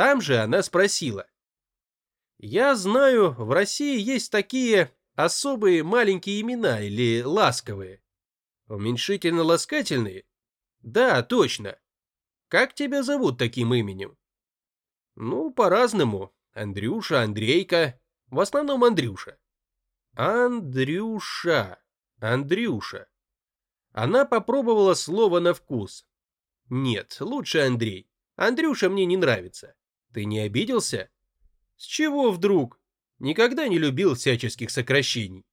Там же она спросила. «Я знаю, в России есть такие особые маленькие имена или ласковые. Уменьшительно-ласкательные? Да, точно. Как тебя зовут таким именем? Ну, по-разному. Андрюша, Андрейка. В основном Андрюша. Андрюша. Андрюша. Она попробовала слово на вкус. Нет, лучше Андрей. Андрюша мне не нравится. Ты не обиделся? С чего вдруг? Никогда не любил всяческих сокращений.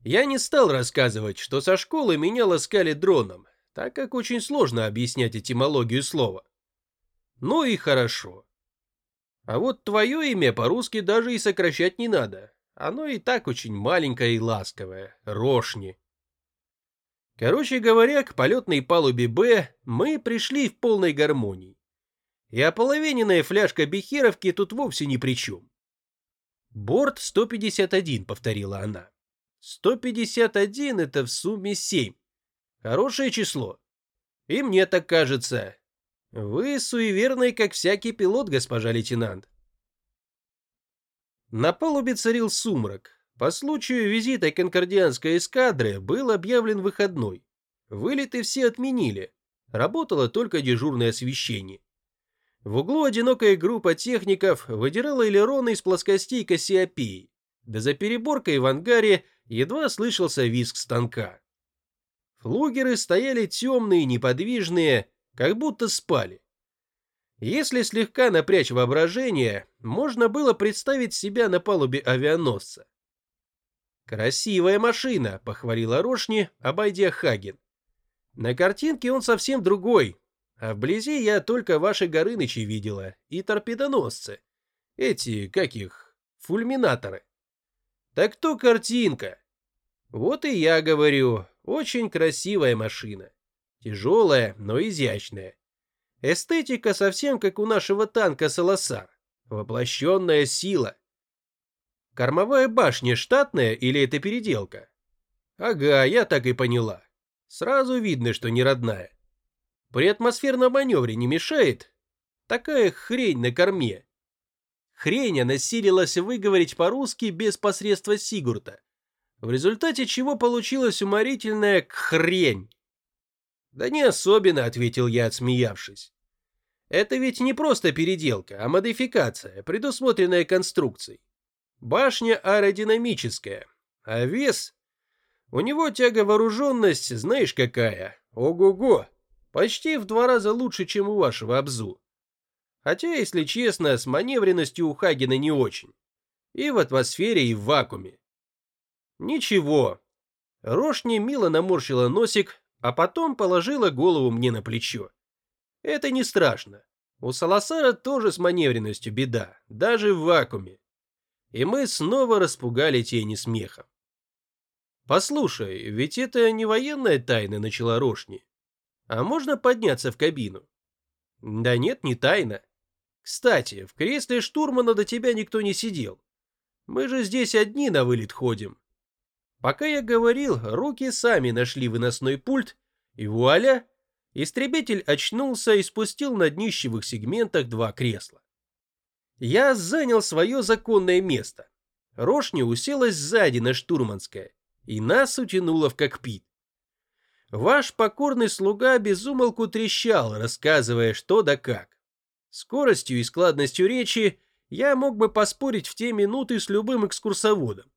Я не стал рассказывать, что со школы меня ласкали дроном, так как очень сложно объяснять этимологию слова. Ну и хорошо. А вот твое имя по-русски даже и сокращать не надо. Оно и так очень маленькое и ласковое. Рошни. Короче говоря, к полетной палубе «Б» мы пришли в полной гармонии. И ополовиненная фляжка бехеровки тут вовсе ни при чем. «Борт 151», — повторила она. «151 — это в сумме 7. Хорошее число. И мне так кажется. Вы суеверный, как всякий пилот, госпожа лейтенант». На палубе царил сумрак, по случаю визита конкордианской эскадры был объявлен выходной. Вылеты все отменили. Работало только дежурное освещение. В углу одинокая группа техников выдирала элероны из плоскостей Кассиопеи. Да за переборкой в ангаре едва слышался визг станка. Флугеры стояли темные, неподвижные, как будто спали. Если слегка напрячь воображение, можно было представить себя на палубе авианосца. «Красивая машина», — похвалила Рошни, обойдя Хаген. «На картинке он совсем другой, а вблизи я только ваши Горынычи видела и торпедоносцы. Эти, как их, фульминаторы». «Так то картинка». «Вот и я говорю, очень красивая машина. Тяжелая, но изящная. Эстетика совсем как у нашего танка Саласар. Воплощенная сила. Кормовая башня штатная или это переделка? Ага, я так и поняла. Сразу видно, что не родная. При атмосферном маневре не мешает? Такая хрень на корме. Хрень она силилась выговорить по-русски без посредства Сигурта, в результате чего получилась уморительная хрень. «Да не особенно», — ответил я, отсмеявшись. «Это ведь не просто переделка, а модификация, предусмотренная конструкцией. Башня аэродинамическая, а вес... У него тяговооруженность, знаешь какая? Ого-го! Почти в два раза лучше, чем у вашего Абзу. Хотя, если честно, с маневренностью у Хагена не очень. И в атмосфере, и в вакууме. Ничего. Рошни мило наморщила носик, а потом положила голову мне на плечо. Это не страшно. У Саласара тоже с маневренностью беда, даже в вакууме и мы снова распугали тени смехом. «Послушай, ведь это не военная тайна», — начала Рошни. «А можно подняться в кабину?» «Да нет, не тайна. Кстати, в кресле штурмана до тебя никто не сидел. Мы же здесь одни на вылет ходим». Пока я говорил, руки сами нашли выносной пульт, и вуаля, истребитель очнулся и спустил на днищевых сегментах два кресла. Я занял свое законное место. Рошня уселась сзади на штурманское, и нас утянуло в кокпит. Ваш покорный слуга безумолку трещал, рассказывая что да как. Скоростью и складностью речи я мог бы поспорить в те минуты с любым экскурсоводом.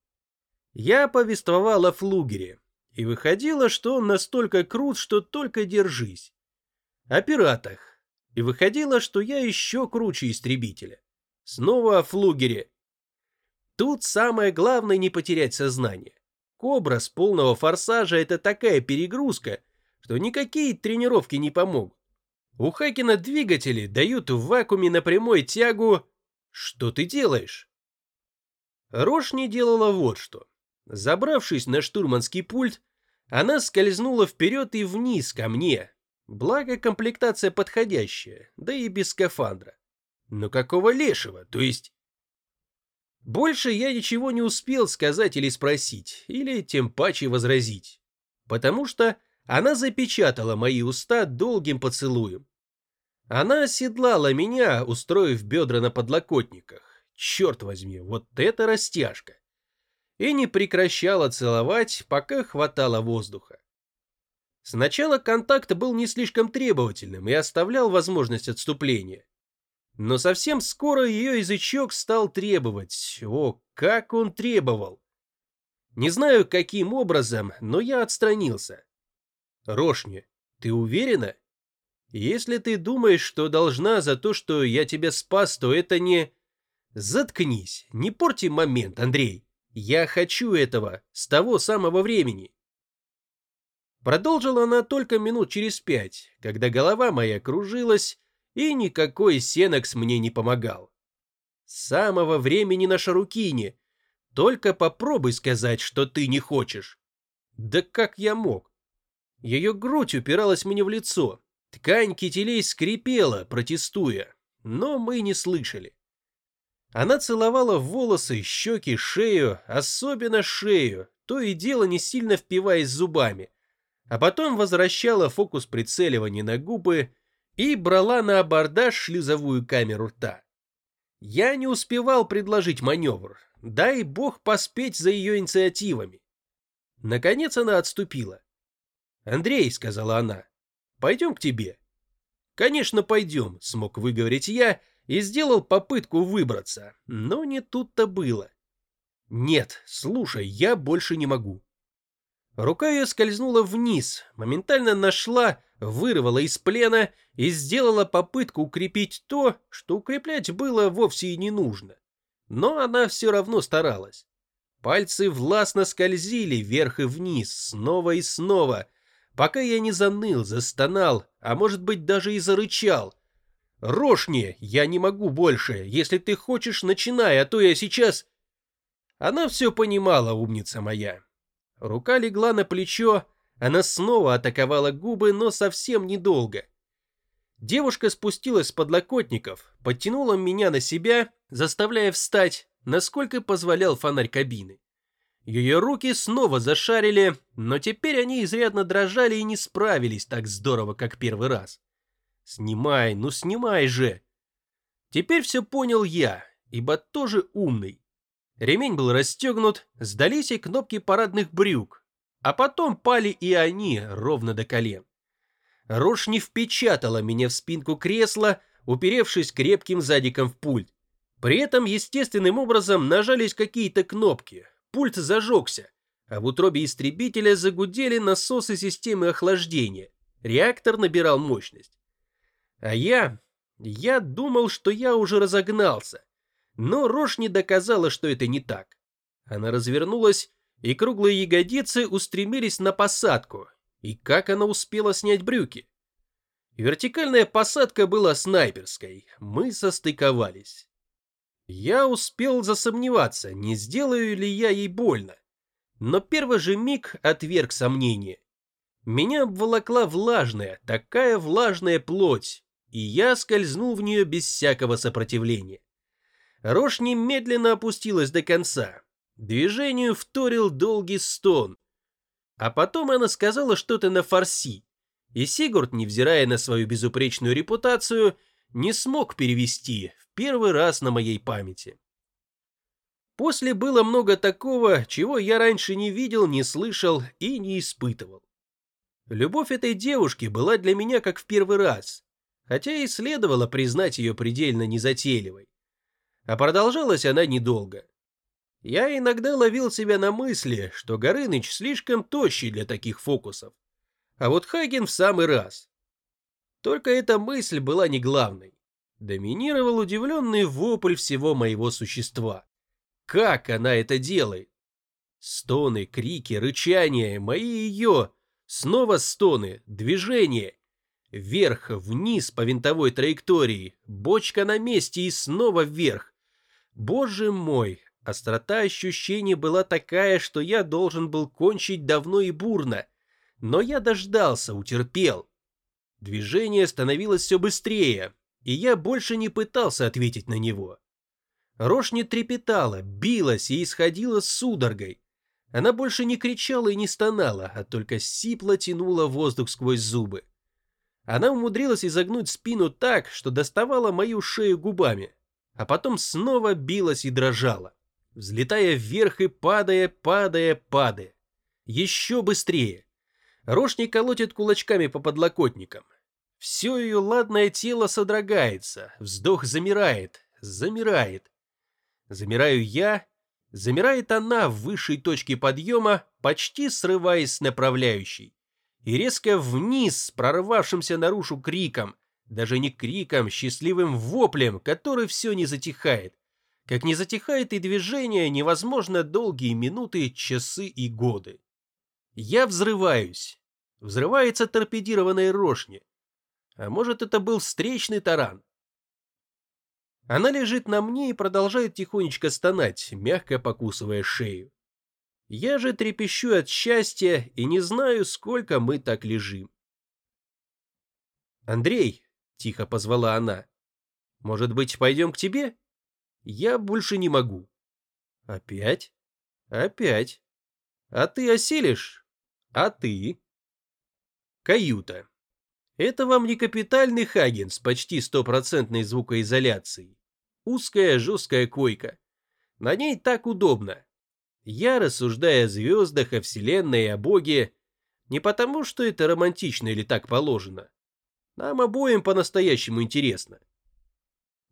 Я повествовал о флугере, и выходило, что он настолько крут, что только держись. О пиратах, и выходило, что я еще круче истребителя. Снова о флугере. Тут самое главное не потерять сознание. Кобра с полного форсажа это такая перегрузка, что никакие тренировки не помогут. У Хакена двигатели дают в вакууме на прямой тягу. Что ты делаешь? Рош не делала вот что. Забравшись на штурманский пульт, она скользнула вперед и вниз ко мне. Благо комплектация подходящая, да и без скафандра. Но какого лешего, то есть... Больше я ничего не успел сказать или спросить, или тем паче возразить, потому что она запечатала мои уста долгим поцелуем. Она оседлала меня, устроив бедра на подлокотниках. Черт возьми, вот это растяжка. И не прекращала целовать, пока хватало воздуха. Сначала контакт был не слишком требовательным и оставлял возможность отступления. Но совсем скоро ее язычок стал требовать. О, как он требовал! Не знаю, каким образом, но я отстранился. Рошни, ты уверена? Если ты думаешь, что должна за то, что я тебя спас, то это не... Заткнись, не порти момент, Андрей. Я хочу этого с того самого времени. Продолжила она только минут через пять, когда голова моя кружилась, и никакой сенокс мне не помогал. С самого времени на Шарукине. Только попробуй сказать, что ты не хочешь. Да как я мог? Ее грудь упиралась мне в лицо. Ткань кителей скрипела, протестуя, но мы не слышали. Она целовала волосы, щеки, шею, особенно шею, то и дело не сильно впиваясь зубами, а потом возвращала фокус прицеливания на губы и брала на абордаж шлюзовую камеру рта. Я не успевал предложить маневр, дай бог поспеть за ее инициативами. Наконец она отступила. «Андрей», — сказала она, — «пойдем к тебе». «Конечно, пойдем», — смог выговорить я и сделал попытку выбраться, но не тут-то было. «Нет, слушай, я больше не могу». Рука ее скользнула вниз, моментально нашла, вырвала из плена и сделала попытку укрепить то, что укреплять было вовсе и не нужно. Но она все равно старалась. Пальцы властно скользили вверх и вниз, снова и снова, пока я не заныл, застонал, а может быть даже и зарычал. «Рошни, я не могу больше, если ты хочешь, начинай, а то я сейчас...» Она все понимала, умница моя. Рука легла на плечо, она снова атаковала губы, но совсем недолго. Девушка спустилась с подлокотников, подтянула меня на себя, заставляя встать, насколько позволял фонарь кабины. Ее руки снова зашарили, но теперь они изрядно дрожали и не справились так здорово, как первый раз. «Снимай, ну снимай же!» Теперь все понял я, ибо тоже умный. Ремень был расстегнут, сдались и кнопки парадных брюк, а потом пали и они ровно до колен. Рожь не впечатала меня в спинку кресла, уперевшись крепким задиком в пульт. При этом естественным образом нажались какие-то кнопки, пульт зажегся, а в утробе истребителя загудели насосы системы охлаждения, реактор набирал мощность. А я... я думал, что я уже разогнался, но Рош не доказала, что это не так. Она развернулась, и круглые ягодицы устремились на посадку. И как она успела снять брюки? Вертикальная посадка была снайперской. Мы состыковались. Я успел засомневаться, не сделаю ли я ей больно. Но первый же миг отверг сомнение. Меня обволокла влажная, такая влажная плоть, и я скользнул в нее без всякого сопротивления. Рожь немедленно опустилась до конца. Движению вторил долгий стон. А потом она сказала что-то на фарси. И Сигурд, невзирая на свою безупречную репутацию, не смог перевести в первый раз на моей памяти. После было много такого, чего я раньше не видел, не слышал и не испытывал. Любовь этой девушки была для меня как в первый раз, хотя и следовало признать ее предельно незатейливой а продолжалась она недолго. Я иногда ловил себя на мысли, что Горыныч слишком тощий для таких фокусов, а вот Хаген в самый раз. Только эта мысль была не главной. Доминировал удивленный вопль всего моего существа. Как она это делает? Стоны, крики, рычания, мои ее, снова стоны, движение. Вверх, вниз по винтовой траектории, бочка на месте и снова вверх. Боже мой, острота ощущений была такая, что я должен был кончить давно и бурно. Но я дождался, утерпел. Движение становилось все быстрее, и я больше не пытался ответить на него. Рожь не трепетала, билась и исходила судорогой. Она больше не кричала и не стонала, а только сипло тянула воздух сквозь зубы. Она умудрилась изогнуть спину так, что доставала мою шею губами, а потом снова билась и дрожала, взлетая вверх и падая, падая, падая. Еще быстрее. Рошни колотит кулачками по подлокотникам. Все ее ладное тело содрогается, вздох замирает, замирает. Замираю я, замирает она в высшей точке подъема, почти срываясь с направляющей. И резко вниз с прорвавшимся наружу криком, даже не криком, счастливым воплем, который все не затихает. Как не затихает и движение, невозможно долгие минуты, часы и годы. Я взрываюсь. Взрывается торпедированная рошни. А может, это был встречный таран? Она лежит на мне и продолжает тихонечко стонать, мягко покусывая шею. Я же трепещу от счастья и не знаю, сколько мы так лежим. «Андрей», — тихо позвала она, — «может быть, пойдем к тебе? Я больше не могу». «Опять? Опять? А ты осилишь? А ты?» Каюта. Это вам не капитальный Хаген с почти стопроцентной звукоизоляцией. Узкая жесткая койка. На ней так удобно. Я, рассуждая о звездах, о вселенной, о Боге, не потому, что это романтично или так положено. Нам обоим по-настоящему интересно.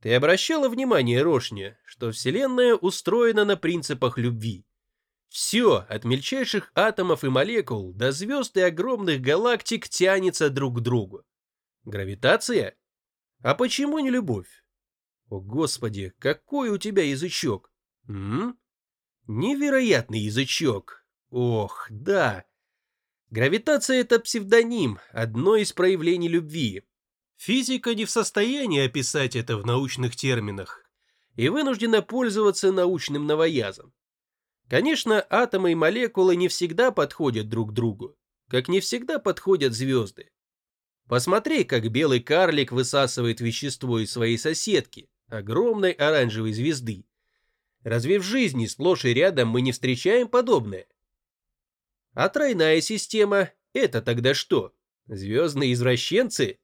Ты обращала внимание, Рошня, что вселенная устроена на принципах любви? Все, от мельчайших атомов и молекул до звезд и огромных галактик тянется друг к другу. Гравитация? А почему не любовь? О, Господи, какой у тебя язычок! М? Невероятный язычок! Ох, да! Гравитация — это псевдоним, одно из проявлений любви. Физика не в состоянии описать это в научных терминах и вынуждена пользоваться научным новоязом. Конечно, атомы и молекулы не всегда подходят друг другу, как не всегда подходят звезды. Посмотри, как белый карлик высасывает вещество из своей соседки, огромной оранжевой звезды. Разве в жизни сплошь и рядом мы не встречаем подобное? А тройная система – это тогда что? Звездные извращенцы?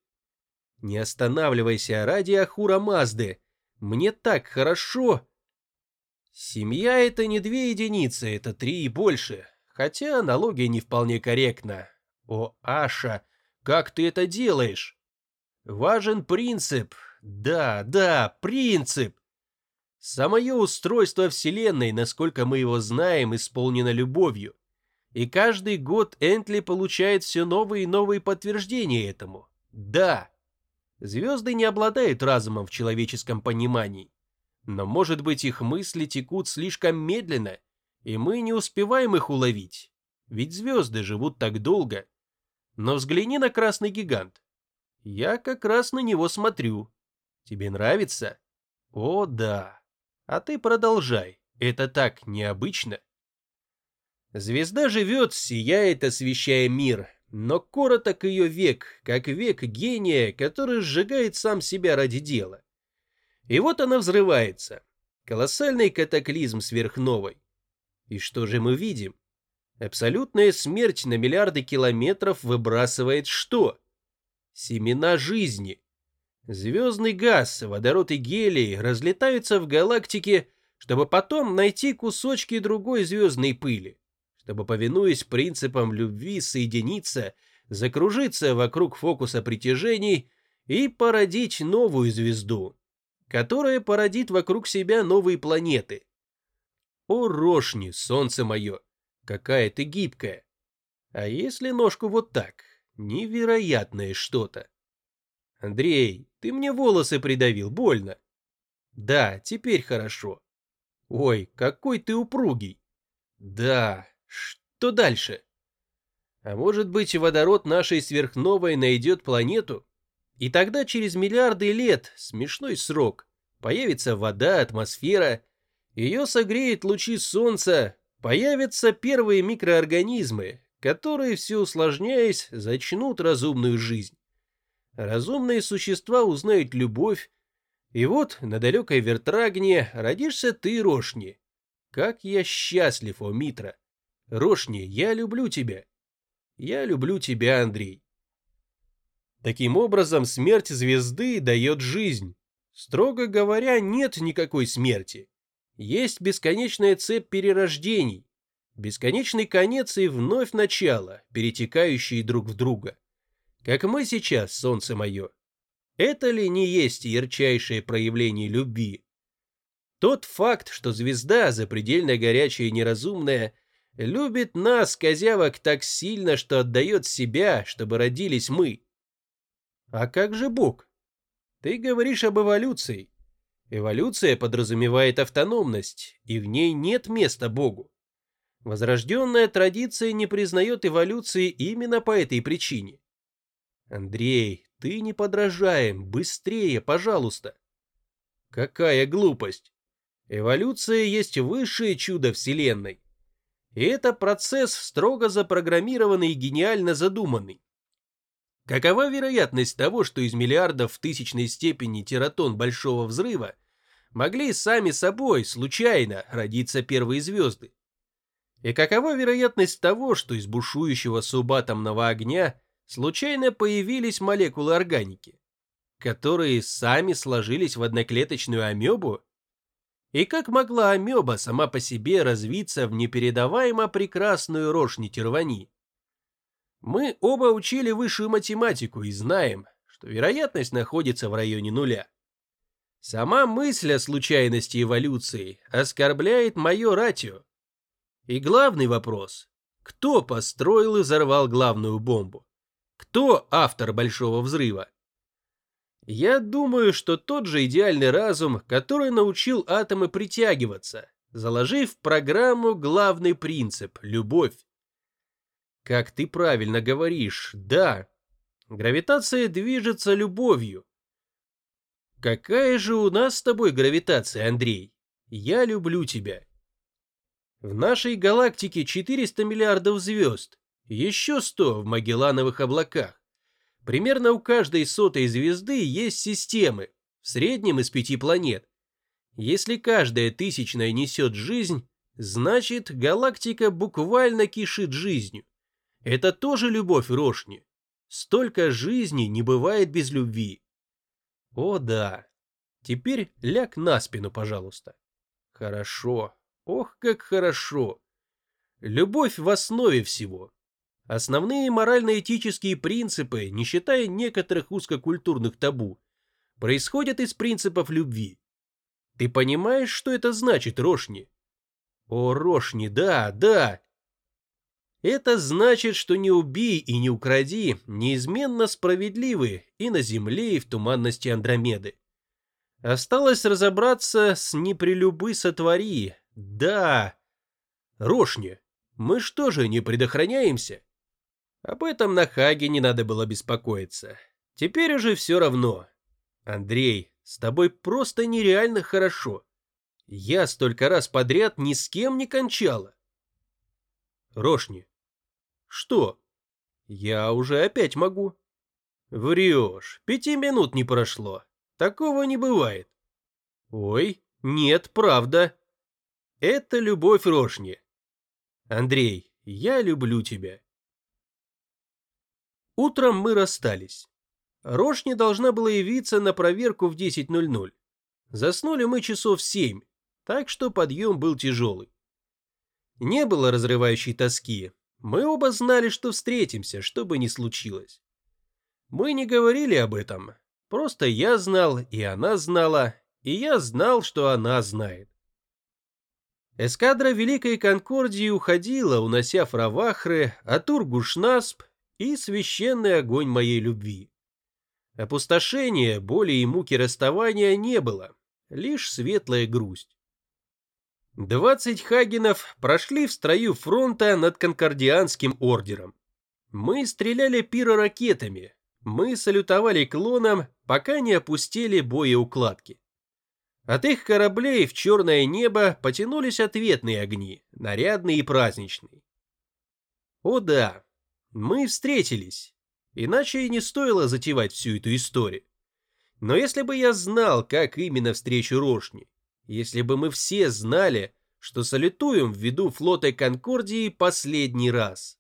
Не останавливайся ради Ахура Мазды. Мне так хорошо. Семья — это не две единицы, это три и больше. Хотя аналогия не вполне корректна. О, Аша, как ты это делаешь? Важен принцип. Да, да, принцип. Самое устройство Вселенной, насколько мы его знаем, исполнено любовью. И каждый год Энтли получает все новые и новые подтверждения этому. Да. Звезды не обладают разумом в человеческом понимании. Но, может быть, их мысли текут слишком медленно, и мы не успеваем их уловить. Ведь звезды живут так долго. Но взгляни на красный гигант. Я как раз на него смотрю. Тебе нравится? О, да. А ты продолжай. Это так необычно. Звезда живет, сияет, освещая мир, но короток ее век, как век гения, который сжигает сам себя ради дела. И вот она взрывается. Колоссальный катаклизм сверхновой. И что же мы видим? Абсолютная смерть на миллиарды километров выбрасывает что? Семена жизни. Звездный газ, водород и гелий разлетаются в галактике, чтобы потом найти кусочки другой звездной пыли, чтобы, повинуясь принципам любви, соединиться, закружиться вокруг фокуса притяжений и породить новую звезду, которая породит вокруг себя новые планеты. О, Рошни, солнце мое, какая ты гибкая. А если ножку вот так? Невероятное что-то. Андрей, ты мне волосы придавил, больно. Да, теперь хорошо. Ой, какой ты упругий. Да, что дальше? А может быть, водород нашей сверхновой найдет планету, и тогда через миллиарды лет, смешной срок, появится вода, атмосфера, ее согреет лучи солнца, появятся первые микроорганизмы, которые, все усложняясь, зачнут разумную жизнь. Разумные существа узнают любовь, и вот на далекой Вертрагне родишься ты, Рошни. Как я счастлив, о Митра! Рошни, я люблю тебя. Я люблю тебя, Андрей. Таким образом, смерть звезды дает жизнь. Строго говоря, нет никакой смерти. Есть бесконечная цепь перерождений, бесконечный конец и вновь начало, перетекающие друг в друга. Как мы сейчас, солнце мое. Это ли не есть ярчайшее проявление любви? Тот факт, что звезда, запредельно горячая и неразумная, любит нас, козявок, так сильно, что отдает себя, чтобы родились мы. А как же Бог? Ты говоришь об эволюции. Эволюция подразумевает автономность, и в ней нет места Богу. Возрожденная традиция не признает эволюции именно по этой причине. Андрей, ты не подражаем, быстрее, пожалуйста. Какая глупость. Эволюция есть высшее чудо Вселенной. И это процесс строго запрограммированный и гениально задуманный. Какова вероятность того, что из миллиардов в тысячной степени тератон Большого Взрыва могли сами собой, случайно, родиться первые звезды? И какова вероятность того, что из бушующего субатомного огня случайно появились молекулы органики, которые сами сложились в одноклеточную амебу? И как могла амеба сама по себе развиться в непередаваемо прекрасную рожь нетервани? Мы оба учили высшую математику и знаем, что вероятность находится в районе нуля. Сама мысль о случайности эволюции оскорбляет мое ратио. И главный вопрос – кто построил и взорвал главную бомбу? Кто автор Большого Взрыва? Я думаю, что тот же идеальный разум, который научил атомы притягиваться, заложив в программу главный принцип – любовь. Как ты правильно говоришь, да. Гравитация движется любовью. Какая же у нас с тобой гравитация, Андрей? Я люблю тебя. В нашей галактике 400 миллиардов звезд, еще 100 в Магеллановых облаках. Примерно у каждой сотой звезды есть системы, в среднем из пяти планет. Если каждая тысячная несет жизнь, значит галактика буквально кишит жизнью. Это тоже любовь Рошни. Столько жизни не бывает без любви. О да. Теперь ляг на спину, пожалуйста. Хорошо. Ох, как хорошо. Любовь в основе всего. Основные морально-этические принципы, не считая некоторых узкокультурных табу, происходят из принципов любви. Ты понимаешь, что это значит, Рошни? О, Рошни, да, да. Это значит, что не убей и не укради неизменно справедливы и на земле, и в туманности Андромеды. Осталось разобраться с непрелюбы сотвори. Да. Рошня, мы что же, не предохраняемся? Об этом на Хаге не надо было беспокоиться. Теперь уже все равно. Андрей, с тобой просто нереально хорошо. Я столько раз подряд ни с кем не кончала. Рошни, что? Я уже опять могу. Врешь, пяти минут не прошло. Такого не бывает. Ой, нет, правда. Это любовь Рошни. Андрей, я люблю тебя. Утром мы расстались. Рошни должна была явиться на проверку в 10.00. Заснули мы часов семь, так что подъем был тяжелый. Не было разрывающей тоски, мы оба знали, что встретимся, что бы ни случилось. Мы не говорили об этом. Просто я знал, и она знала, и я знал, что она знает. Эскадра Великой Конкордии уходила, унося фравахры, Атур-Гушнасп и священный огонь моей любви. Опустошения, боли и муки расставания не было, лишь светлая грусть. Двадцать хагенов прошли в строю фронта над Конкордианским ордером. Мы стреляли пироракетами, мы салютовали клоном, пока не опустили боеукладки. От их кораблей в черное небо потянулись ответные огни, нарядные и праздничные. О да, мы встретились, иначе и не стоило затевать всю эту историю. Но если бы я знал, как именно встречу Рошни, если бы мы все знали, что салютуем в виду флота Конкордии последний раз.